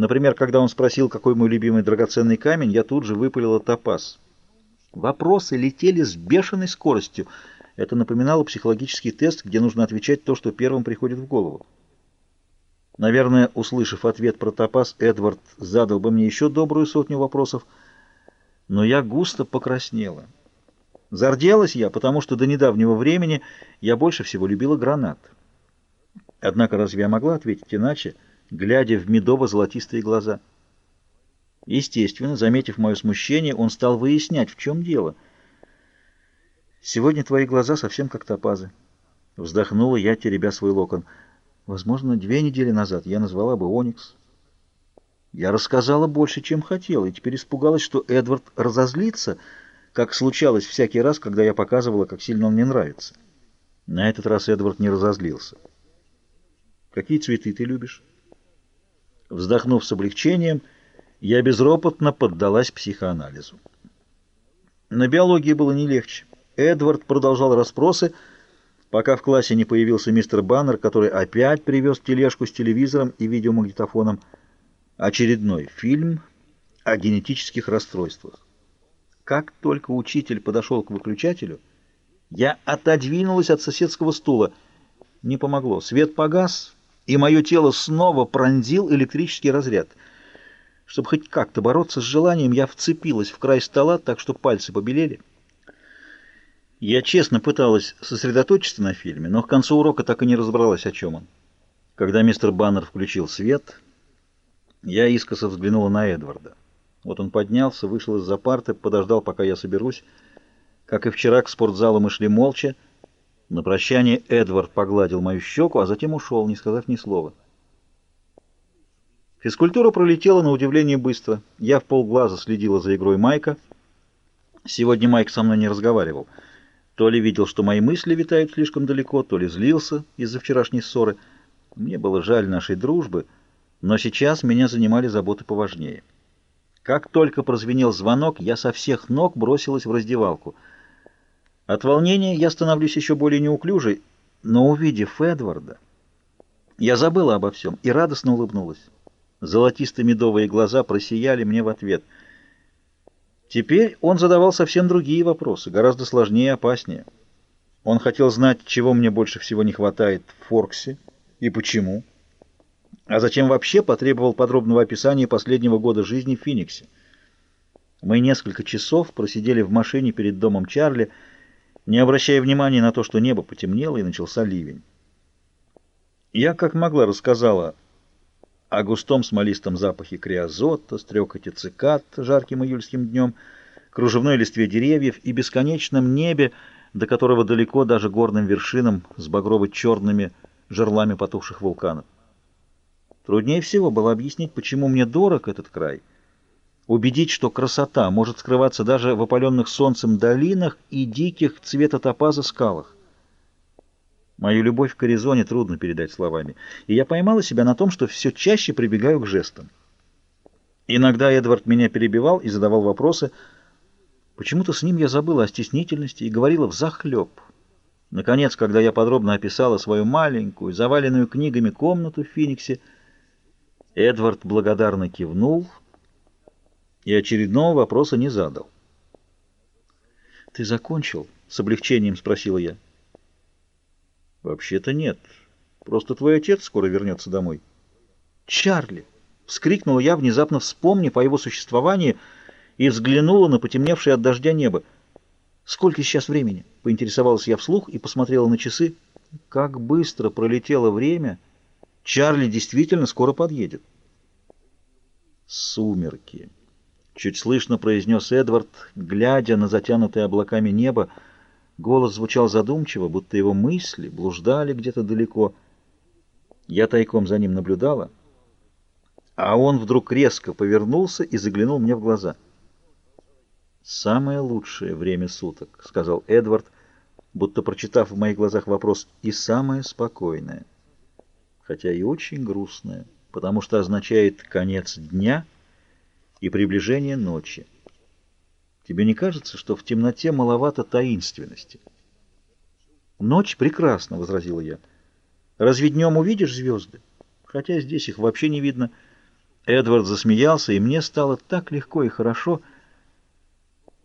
Например, когда он спросил, какой мой любимый драгоценный камень, я тут же выпалила топаз. Вопросы летели с бешеной скоростью. Это напоминало психологический тест, где нужно отвечать то, что первым приходит в голову. Наверное, услышав ответ про топаз, Эдвард задал бы мне еще добрую сотню вопросов, но я густо покраснела. Зарделась я, потому что до недавнего времени я больше всего любила гранат. Однако разве я могла ответить иначе, глядя в медово-золотистые глаза? Естественно, заметив мое смущение, он стал выяснять, в чем дело. «Сегодня твои глаза совсем как топазы». Вздохнула я, теребя свой локон. Возможно, две недели назад я назвала бы Оникс. Я рассказала больше, чем хотела, и теперь испугалась, что Эдвард разозлится, как случалось всякий раз, когда я показывала, как сильно он мне нравится. На этот раз Эдвард не разозлился. «Какие цветы ты любишь?» Вздохнув с облегчением, я безропотно поддалась психоанализу. На биологии было не легче. Эдвард продолжал расспросы, пока в классе не появился мистер Баннер, который опять привез тележку с телевизором и видеомагнитофоном. Очередной фильм о генетических расстройствах. Как только учитель подошел к выключателю, я отодвинулась от соседского стула. Не помогло. Свет погас, и мое тело снова пронзил электрический разряд. Чтобы хоть как-то бороться с желанием, я вцепилась в край стола, так что пальцы побелели. Я честно пыталась сосредоточиться на фильме, но к концу урока так и не разобралась, о чем он. Когда мистер Баннер включил свет, я искоса взглянула на Эдварда. Вот он поднялся, вышел из-за парты, подождал, пока я соберусь. Как и вчера, к спортзалу мы шли молча. На прощание Эдвард погладил мою щеку, а затем ушел, не сказав ни слова. Физкультура пролетела на удивление быстро. Я в полглаза следила за игрой Майка. Сегодня Майк со мной не разговаривал. То ли видел, что мои мысли витают слишком далеко, то ли злился из-за вчерашней ссоры. Мне было жаль нашей дружбы, но сейчас меня занимали заботы поважнее. Как только прозвенел звонок, я со всех ног бросилась в раздевалку. От волнения я становлюсь еще более неуклюжей, но, увидев Эдварда, я забыла обо всем и радостно улыбнулась. Золотисто-медовые глаза просияли мне в ответ — Теперь он задавал совсем другие вопросы, гораздо сложнее и опаснее. Он хотел знать, чего мне больше всего не хватает в Форксе и почему. А затем вообще потребовал подробного описания последнего года жизни в Фениксе. Мы несколько часов просидели в машине перед домом Чарли, не обращая внимания на то, что небо потемнело и начался ливень. Я как могла рассказала о густом смолистом запахе криозота, стрекоте цикад жарким июльским днем, кружевной листве деревьев и бесконечном небе, до которого далеко даже горным вершинам с багрово-черными жерлами потухших вулканов. Труднее всего было объяснить, почему мне дорог этот край, убедить, что красота может скрываться даже в опаленных солнцем долинах и диких цвета топаза скалах. Мою любовь к Аризоне трудно передать словами, и я поймала себя на том, что все чаще прибегаю к жестам. Иногда Эдвард меня перебивал и задавал вопросы. Почему-то с ним я забыла о стеснительности и говорила взахлеб. Наконец, когда я подробно описала свою маленькую, заваленную книгами комнату в Фениксе, Эдвард благодарно кивнул и очередного вопроса не задал. «Ты закончил?» — с облегчением спросила я. «Вообще-то нет. Просто твой отец скоро вернется домой». «Чарли!» — вскрикнула я, внезапно вспомнив о его существовании, и взглянула на потемневшее от дождя небо. «Сколько сейчас времени?» — поинтересовалась я вслух и посмотрела на часы. Как быстро пролетело время! Чарли действительно скоро подъедет. «Сумерки!» — чуть слышно произнес Эдвард, глядя на затянутое облаками небо, — Голос звучал задумчиво, будто его мысли блуждали где-то далеко. Я тайком за ним наблюдала, а он вдруг резко повернулся и заглянул мне в глаза. «Самое лучшее время суток», — сказал Эдвард, будто прочитав в моих глазах вопрос, — «и самое спокойное, хотя и очень грустное, потому что означает конец дня и приближение ночи». Тебе не кажется, что в темноте маловато таинственности? Ночь прекрасна, — возразила я. Разве днем увидишь звезды? Хотя здесь их вообще не видно. Эдвард засмеялся, и мне стало так легко и хорошо.